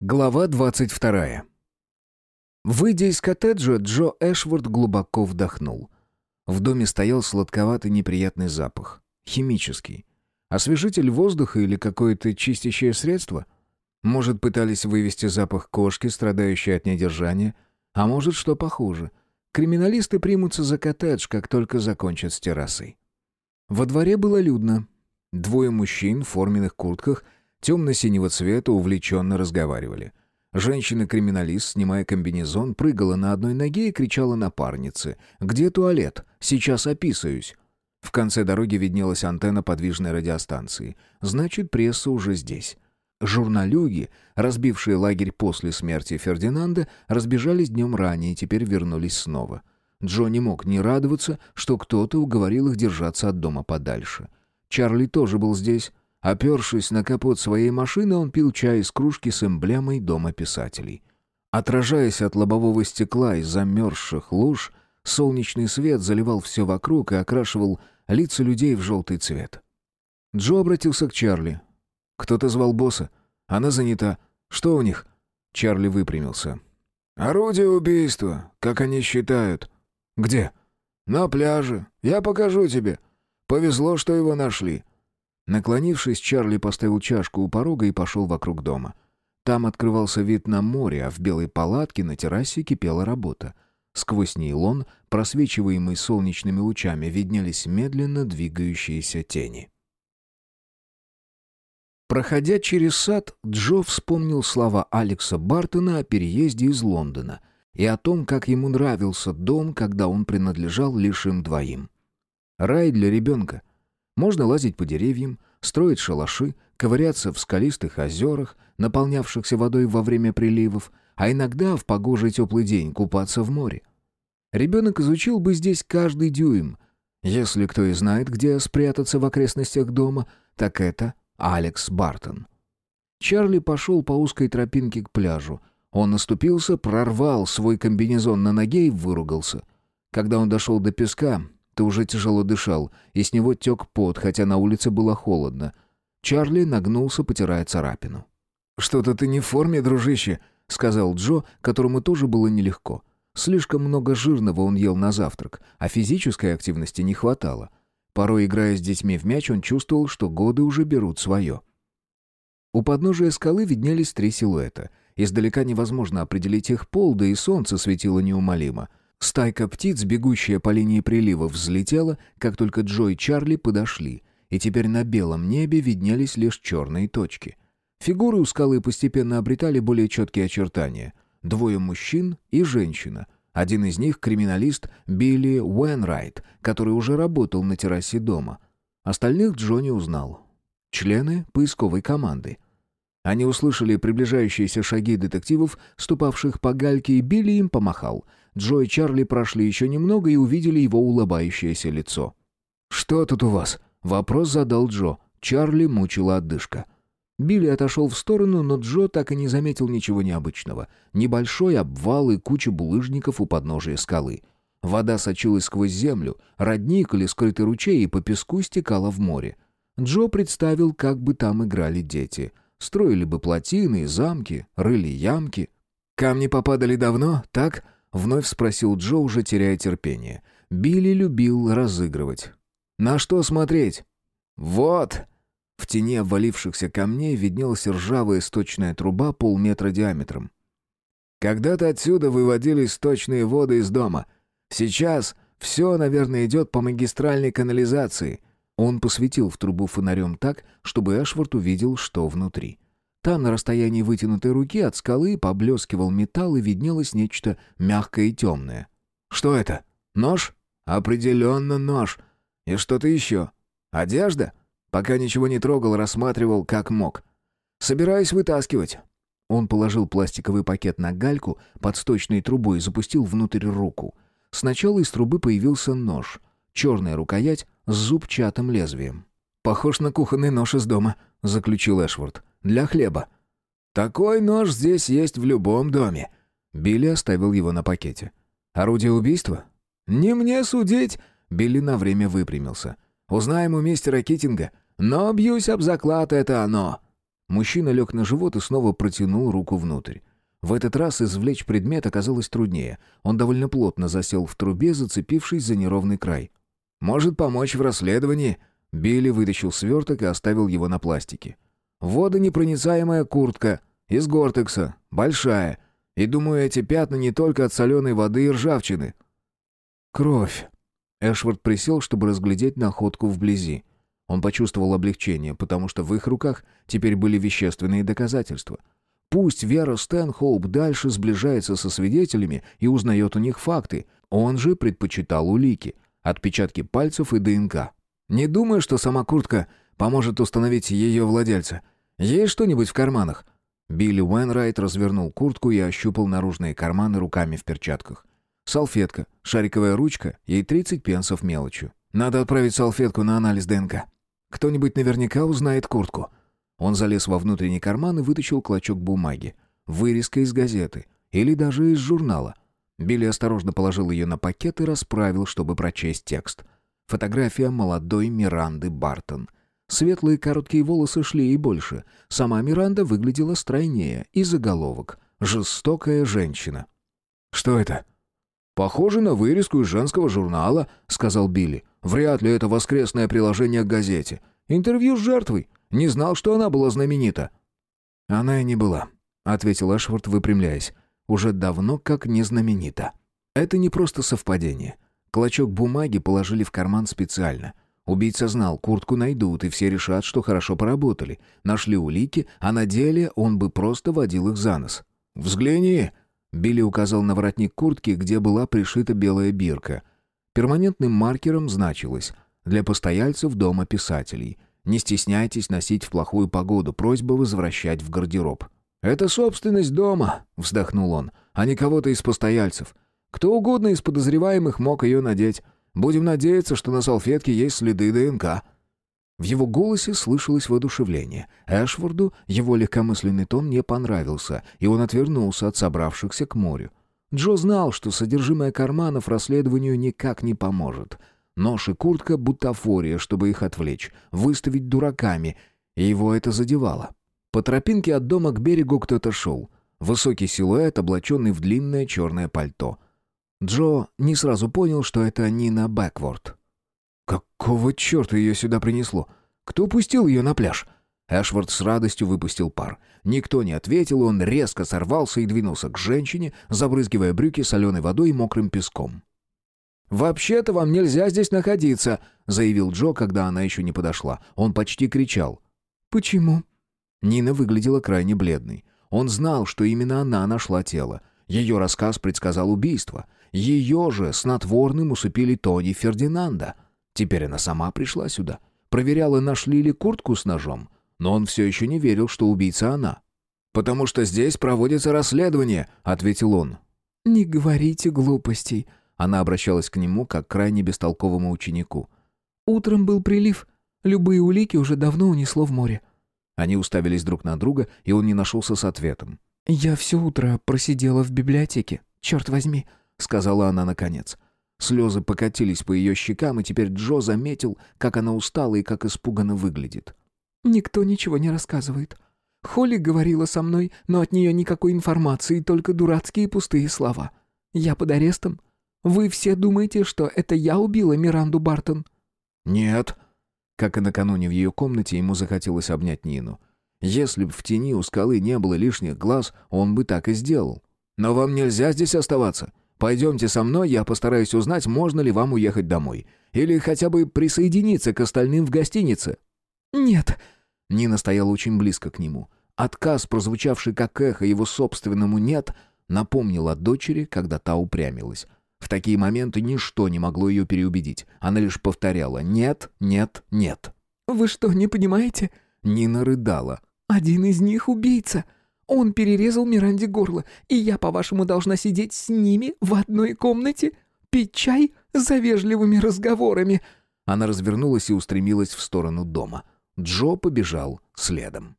Глава 22. Выйдя из коттеджа, Джо Эшворд глубоко вдохнул. В доме стоял сладковатый неприятный запах. Химический. Освежитель воздуха или какое-то чистящее средство? Может, пытались вывести запах кошки, страдающей от недержания? А может, что похуже. Криминалисты примутся за коттедж, как только закончат с террасой. Во дворе было людно. Двое мужчин в форменных куртках – темно-синего цвета увлеченно разговаривали. Женщина-криминалист, снимая комбинезон, прыгала на одной ноге и кричала напарнице. «Где туалет? Сейчас описаюсь». В конце дороги виднелась антенна подвижной радиостанции. Значит, пресса уже здесь. Журналюги, разбившие лагерь после смерти Фердинанда, разбежались днем ранее и теперь вернулись снова. Джо не мог не радоваться, что кто-то уговорил их держаться от дома подальше. Чарли тоже был здесь, Опершись на капот своей машины, он пил чай из кружки с эмблемой Дома писателей. Отражаясь от лобового стекла из замерзших луж, солнечный свет заливал все вокруг и окрашивал лица людей в желтый цвет. Джо обратился к Чарли. «Кто-то звал босса. Она занята. Что у них?» Чарли выпрямился. «Орудие убийства, как они считают». «Где?» «На пляже. Я покажу тебе. Повезло, что его нашли. Наклонившись, Чарли поставил чашку у порога и пошел вокруг дома. Там открывался вид на море, а в белой палатке на террасе кипела работа. Сквозь нейлон, просвечиваемый солнечными лучами, виднелись медленно двигающиеся тени. Проходя через сад, Джо вспомнил слова Алекса Бартона о переезде из Лондона и о том, как ему нравился дом, когда он принадлежал лишь им двоим. Рай для ребенка, можно лазить по деревьям, строить шалаши, ковыряться в скалистых озерах, наполнявшихся водой во время приливов, а иногда в погожий теплый день купаться в море. Ребенок изучил бы здесь каждый дюйм. Если кто и знает, где спрятаться в окрестностях дома, так это Алекс Бартон. Чарли пошел по узкой тропинке к пляжу. Он наступился, прорвал свой комбинезон на ноге и выругался. Когда он дошел до песка, ты уже тяжело дышал, и с него тек пот, хотя на улице было холодно. Чарли нагнулся, потирая царапину. «Что-то ты не в форме, дружище», — сказал Джо, которому тоже было нелегко. Слишком много жирного он ел на завтрак, а физической активности не хватало. Порой, играя с детьми в мяч, он чувствовал, что годы уже берут свое. У подножия скалы виднелись три силуэта. Издалека невозможно определить их пол, да и солнце светило неумолимо. Стайка птиц, бегущая по линии прилива, взлетела, как только Джо и Чарли подошли, и теперь на белом небе виднелись лишь черные точки. Фигуры у скалы постепенно обретали более четкие очертания. Двое мужчин и женщина. Один из них — криминалист Билли Уэнрайт, который уже работал на террасе дома. Остальных Джо не узнал. Члены поисковой команды — они услышали приближающиеся шаги детективов, ступавших по гальке, и Билли им помахал. Джо и Чарли прошли еще немного и увидели его улыбающееся лицо. «Что тут у вас?» — вопрос задал Джо. Чарли мучила отдышка. Билли отошел в сторону, но Джо так и не заметил ничего необычного. Небольшой обвал и куча булыжников у подножия скалы. Вода сочилась сквозь землю, родник или скрытый ручей и по песку стекала в море. Джо представил, как бы там играли дети. Строили бы плотины и замки, рыли ямки. «Камни попадали давно, так?» Вновь спросил Джо, уже теряя терпение. Билли любил разыгрывать. «На что смотреть?» «Вот!» В тени обвалившихся камней виднелась ржавая сточная труба полметра диаметром. «Когда-то отсюда выводились сточные воды из дома. Сейчас все, наверное, идет по магистральной канализации». Он посветил в трубу фонарем так, чтобы Эшвард увидел, что внутри. Там, на расстоянии вытянутой руки от скалы, поблескивал металл и виднелось нечто мягкое и темное. «Что это? Нож?» «Определенно нож. И что-то еще. Одежда?» Пока ничего не трогал, рассматривал, как мог. «Собираюсь вытаскивать». Он положил пластиковый пакет на гальку под сточной трубой и запустил внутрь руку. Сначала из трубы появился нож. Черная рукоять с зубчатым лезвием. «Похож на кухонный нож из дома», — заключил Эшвард для хлеба. Такой нож здесь есть в любом доме. Билли оставил его на пакете. Орудие убийства? Не мне судить. Билли на время выпрямился. Узнаем у мистера Китинга. Но бьюсь об заклад, это оно. Мужчина лег на живот и снова протянул руку внутрь. В этот раз извлечь предмет оказалось труднее. Он довольно плотно засел в трубе, зацепившись за неровный край. «Может помочь в расследовании?» Билли вытащил сверток и оставил его на пластике. «Водонепроницаемая куртка. Из гортекса. Большая. И думаю, эти пятна не только от соленой воды и ржавчины». «Кровь». Эшвард присел, чтобы разглядеть находку вблизи. Он почувствовал облегчение, потому что в их руках теперь были вещественные доказательства. Пусть Вера Стэнхоуп дальше сближается со свидетелями и узнает у них факты, он же предпочитал улики, отпечатки пальцев и ДНК. Не думаю, что сама куртка поможет установить ее владельца. Есть что-нибудь в карманах?» Билли Уэнрайт развернул куртку и ощупал наружные карманы руками в перчатках. Салфетка, шариковая ручка и 30 пенсов мелочью. «Надо отправить салфетку на анализ ДНК. Кто-нибудь наверняка узнает куртку». Он залез во внутренний карман и вытащил клочок бумаги. Вырезка из газеты. Или даже из журнала. Билли осторожно положил ее на пакет и расправил, чтобы прочесть текст. Фотография молодой Миранды Бартон. Светлые короткие волосы шли ей больше. Сама Миранда выглядела стройнее. И заголовок. «Жестокая женщина». «Что это?» «Похоже на вырезку из женского журнала», — сказал Билли. «Вряд ли это воскресное приложение к газете. Интервью с жертвой. Не знал, что она была знаменита». «Она и не была», — ответил Эшвард, выпрямляясь. «Уже давно как не знаменита». Это не просто совпадение. Клочок бумаги положили в карман специально. Убийца знал, куртку найдут, и все решат, что хорошо поработали. Нашли улики, а на деле он бы просто водил их за нос. «Взгляни!» Билли указал на воротник куртки, где была пришита белая бирка. Перманентным маркером значилось «Для постояльцев дома писателей». Не стесняйтесь носить в плохую погоду, просьба возвращать в гардероб. «Это собственность дома», — вздохнул он, — «а не кого-то из постояльцев. Кто угодно из подозреваемых мог ее надеть. Будем надеяться, что на салфетке есть следы ДНК». В его голосе слышалось воодушевление. Эшфорду его легкомысленный тон не понравился, и он отвернулся от собравшихся к морю. Джо знал, что содержимое карманов расследованию никак не поможет — Нож и куртка — бутафория, чтобы их отвлечь, выставить дураками, и его это задевало. По тропинке от дома к берегу кто-то шел. Высокий силуэт, облаченный в длинное черное пальто. Джо не сразу понял, что это Нина Бэкворд. «Какого черта ее сюда принесло? Кто пустил ее на пляж?» Эшвард с радостью выпустил пар. Никто не ответил, он резко сорвался и двинулся к женщине, забрызгивая брюки соленой водой и мокрым песком. «Вообще-то вам нельзя здесь находиться», — заявил Джо, когда она еще не подошла. Он почти кричал. «Почему?» Нина выглядела крайне бледной. Он знал, что именно она нашла тело. Ее рассказ предсказал убийство. Ее же снотворным усыпили Тони Фердинанда. Теперь она сама пришла сюда. Проверяла, нашли ли куртку с ножом. Но он все еще не верил, что убийца она. «Потому что здесь проводится расследование», — ответил он. «Не говорите глупостей», она обращалась к нему, как к крайне бестолковому ученику. «Утром был прилив. Любые улики уже давно унесло в море». Они уставились друг на друга, и он не нашелся с ответом. «Я все утро просидела в библиотеке. Черт возьми», — сказала она наконец. Слезы покатились по ее щекам, и теперь Джо заметил, как она устала и как испуганно выглядит. «Никто ничего не рассказывает. Холли говорила со мной, но от нее никакой информации, только дурацкие пустые слова. Я под арестом. Вы все думаете, что это я убила Миранду Бартон?» «Нет». Как и накануне в ее комнате, ему захотелось обнять Нину. Если бы в тени у скалы не было лишних глаз, он бы так и сделал. «Но вам нельзя здесь оставаться. Пойдемте со мной, я постараюсь узнать, можно ли вам уехать домой. Или хотя бы присоединиться к остальным в гостинице». «Нет». Нина стояла очень близко к нему. Отказ, прозвучавший как эхо его собственному «нет», напомнил о дочери, когда та упрямилась. В такие моменты ничто не могло ее переубедить. Она лишь повторяла «нет, нет, нет». «Вы что, не понимаете?» Нина рыдала. «Один из них убийца. Он перерезал Миранде горло, и я, по-вашему, должна сидеть с ними в одной комнате, пить чай за вежливыми разговорами». Она развернулась и устремилась в сторону дома. Джо побежал следом.